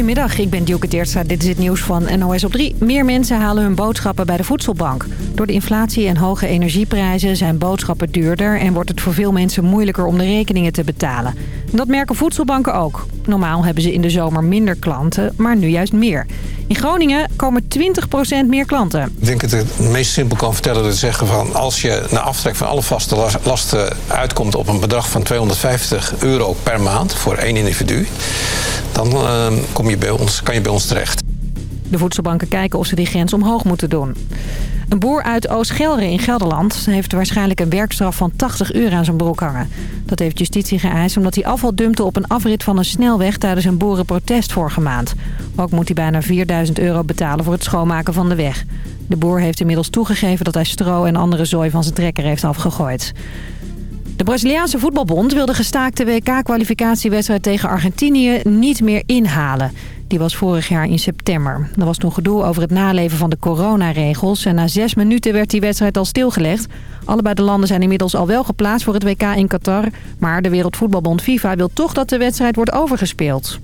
Goedemiddag, ik ben Dielke Teertstra. Dit is het nieuws van NOS op 3. Meer mensen halen hun boodschappen bij de voedselbank. Door de inflatie en hoge energieprijzen zijn boodschappen duurder... en wordt het voor veel mensen moeilijker om de rekeningen te betalen. Dat merken voedselbanken ook. Normaal hebben ze in de zomer minder klanten, maar nu juist meer. In Groningen komen 20% meer klanten. Ik denk dat ik het meest simpel kan vertellen te zeggen van... als je na aftrek van alle vaste lasten uitkomt op een bedrag van 250 euro per maand... voor één individu, dan uh, kom je bij ons, kan je bij ons terecht. De voedselbanken kijken of ze die grens omhoog moeten doen. Een boer uit Oost-Gelre in Gelderland heeft waarschijnlijk een werkstraf van 80 uur aan zijn broek hangen. Dat heeft justitie geëist omdat hij afval dumpte op een afrit van een snelweg tijdens een boerenprotest vorige maand. Ook moet hij bijna 4000 euro betalen voor het schoonmaken van de weg. De boer heeft inmiddels toegegeven dat hij stro en andere zooi van zijn trekker heeft afgegooid. De Braziliaanse voetbalbond wil de gestaakte WK-kwalificatiewedstrijd tegen Argentinië niet meer inhalen. Die was vorig jaar in september. Er was toen gedoe over het naleven van de coronaregels. En na zes minuten werd die wedstrijd al stilgelegd. Allebei de landen zijn inmiddels al wel geplaatst voor het WK in Qatar. Maar de Wereldvoetbalbond FIFA wil toch dat de wedstrijd wordt overgespeeld.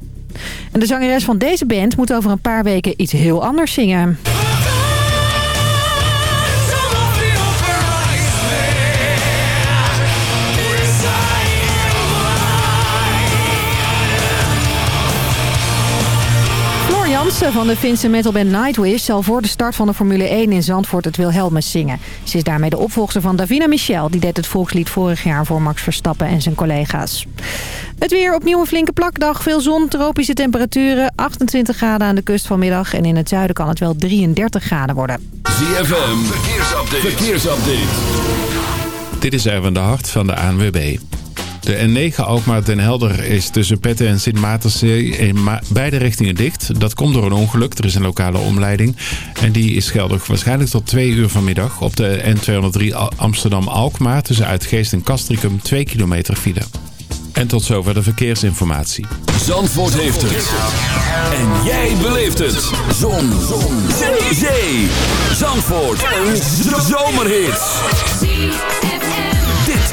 En de zangeres van deze band moet over een paar weken iets heel anders zingen. Jansen van de Finse metalband Nightwish zal voor de start van de Formule 1 in Zandvoort het Wilhelmus zingen. Ze is daarmee de opvolger van Davina Michel. Die deed het volkslied vorig jaar voor Max Verstappen en zijn collega's. Het weer opnieuw een flinke plakdag. Veel zon, tropische temperaturen. 28 graden aan de kust vanmiddag. En in het zuiden kan het wel 33 graden worden. ZFM, verkeersupdate. verkeersupdate. Dit is Erwin de Hart van de ANWB. De N9 Alkmaar-Den Helder is tussen Petten en Sint Maartenzee in beide richtingen dicht. Dat komt door een ongeluk. Er is een lokale omleiding. En die is geldig waarschijnlijk tot 2 uur vanmiddag. Op de N203 Amsterdam-Alkmaar tussen Uitgeest en Castricum 2 kilometer file. En tot zover de verkeersinformatie. Zandvoort heeft het. En jij beleeft het. Zon. Zon. Zee. Zandvoort. Een zomerhit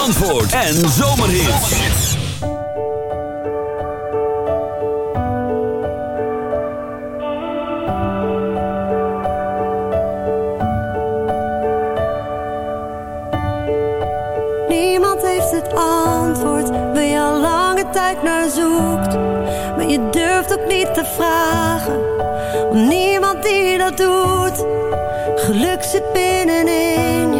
Zandvoort en Zomerhits. Niemand heeft het antwoord waar je al lange tijd naar zoekt. Maar je durft ook niet te vragen, Om niemand die dat doet. Geluk zit binnenin je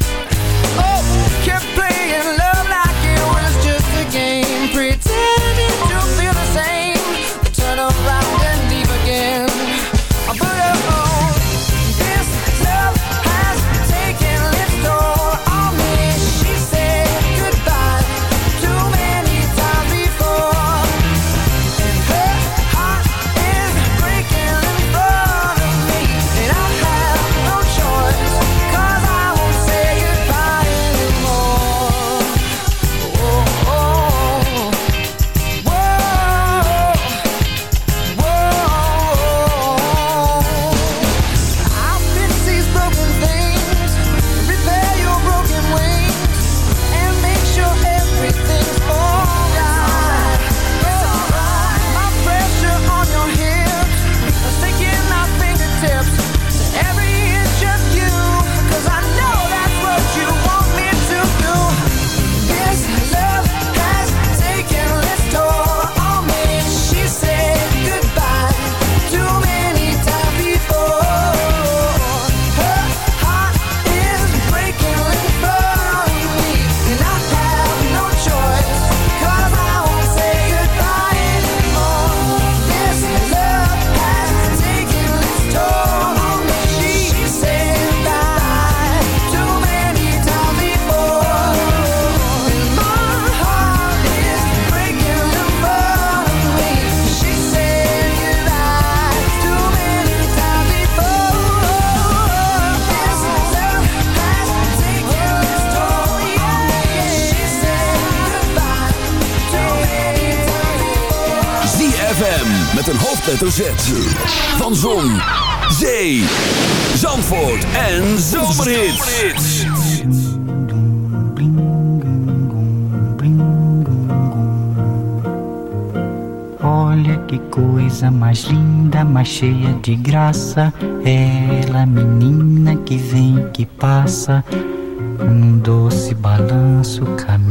Hoofdletter Z. Van Zon, Zee, Zandvoort en Zomerhits. Olha que coisa mais linda, mais cheia de graça. Ela, menina que vem, que passa, num doce balanço, caminho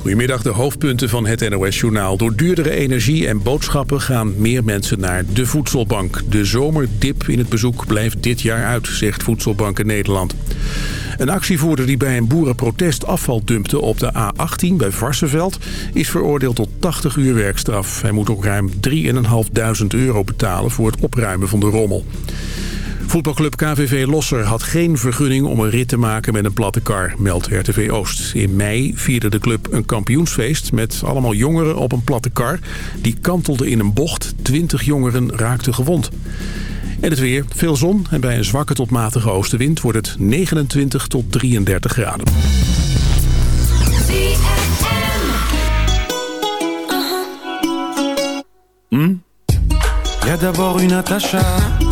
Goedemiddag, de hoofdpunten van het NOS-journaal. Door duurdere energie en boodschappen gaan meer mensen naar de voedselbank. De zomerdip in het bezoek blijft dit jaar uit, zegt Voedselbank Nederland. Een actievoerder die bij een boerenprotest afval dumpte op de A18 bij Varsenveld... is veroordeeld tot 80 uur werkstraf. Hij moet ook ruim 3.500 euro betalen voor het opruimen van de rommel. Voetbalclub KVV Losser had geen vergunning om een rit te maken met een platte kar, meldt RTV Oost. In mei vierde de club een kampioensfeest met allemaal jongeren op een platte kar. Die kantelde in een bocht, 20 jongeren raakten gewond. En het weer, veel zon en bij een zwakke tot matige oostenwind wordt het 29 tot 33 graden. Hmm? Y a d'abord eu Natacha,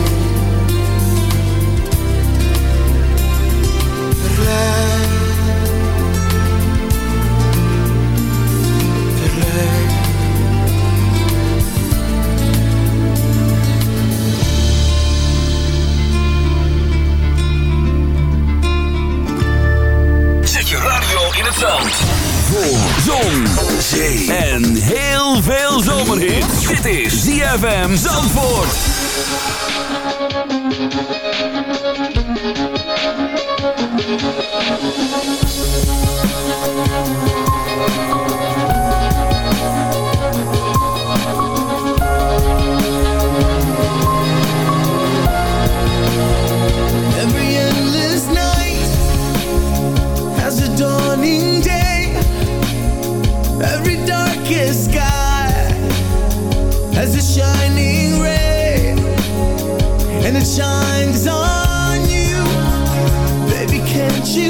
ZFM Zandvoort. shines on you. Baby, can't you